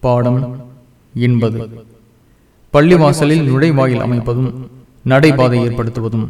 பாடம் என்பது. பள்ளிவாசலில் நுழைவாயில் அமைப்பதும் நடைபாதை ஏற்படுத்துவதும்